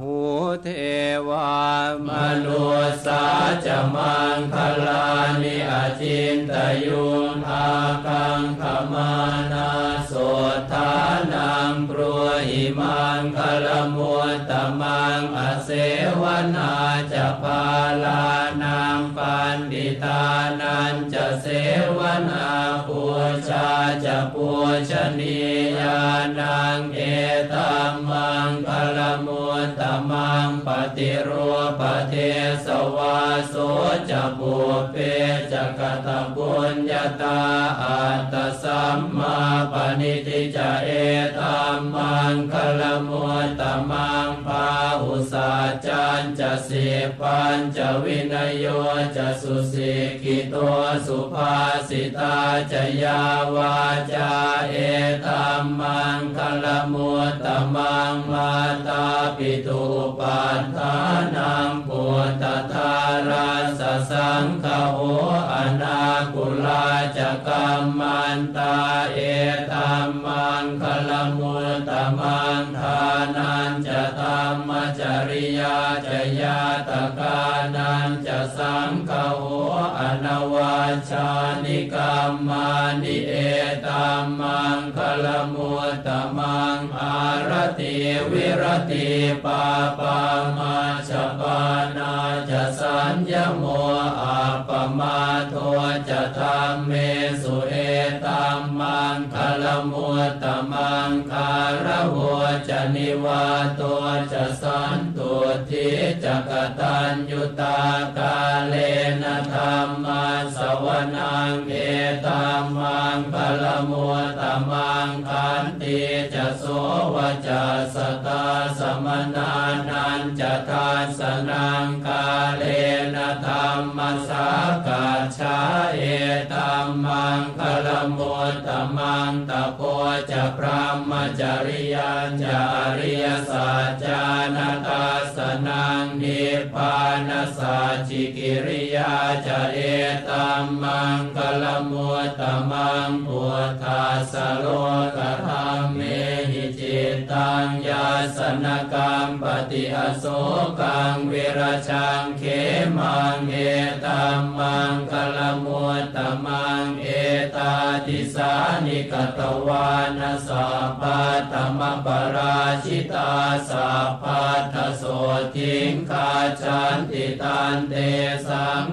หูเทวามนุสาจะมังคลานิอาจินตยุงอากังขมานาโสธานังปรัวหิมังคลมัวตมังอเสวนาจะพาลานังปันดิตานันจะเสวนาปูชาจะปูชนียานังเอตัมมังคลมุ ตมังปฏิรูปเทสวาโสจะปุเปจะกตบุญญาตาอัตสัมมาปณิทิจะเอตัมมังคลมุตตมังปาอุสาจันจะสิปัญจะวินโยจะสุสิกิโตสุภาสิตาจะยาวาจาเอตัมมังคลมุตตมังมาตาปิตุปัฏฐานังปุตตทาราสสังฆโหอนาคุลาจะกัมมันตาเอตัมมังคลมุตตมังทานันจะธรรมจริยาจะยาตกานันจะสังฆโห ชานิกรรมานิเอตัมมังคลมุตตมังอารติวิรติปาปามาชปานาจะสัญญโมอาปมาโทจะธรรมเมสุเอตัมมังคลมุตตมังคารหัวจะนิวาตัวจะสันตุทิจะกตัญยุตากาเล นา มุตตมังคันติจะโสวจะสตาสมนานันจะทานสนังกาเลนะธรรมสากาชาเอตัมมังคลมุตตมังตะโพจะพระมจริยัญจะอริยสัจจานาตาสนังนิพพานสัจจิกิริยาจะเอตัมมังคลมุตตมังพุทธาสโลกธรรมเมหิจิตตังยาสนกรรมปฏิอโศกังเวรชังเขมังเอตัมมังคลมุตตมังเอตาติสานิกตวานาสัพพะธรรมปราชิตาสัพพะทโสทิงคาจันติตันเตสัง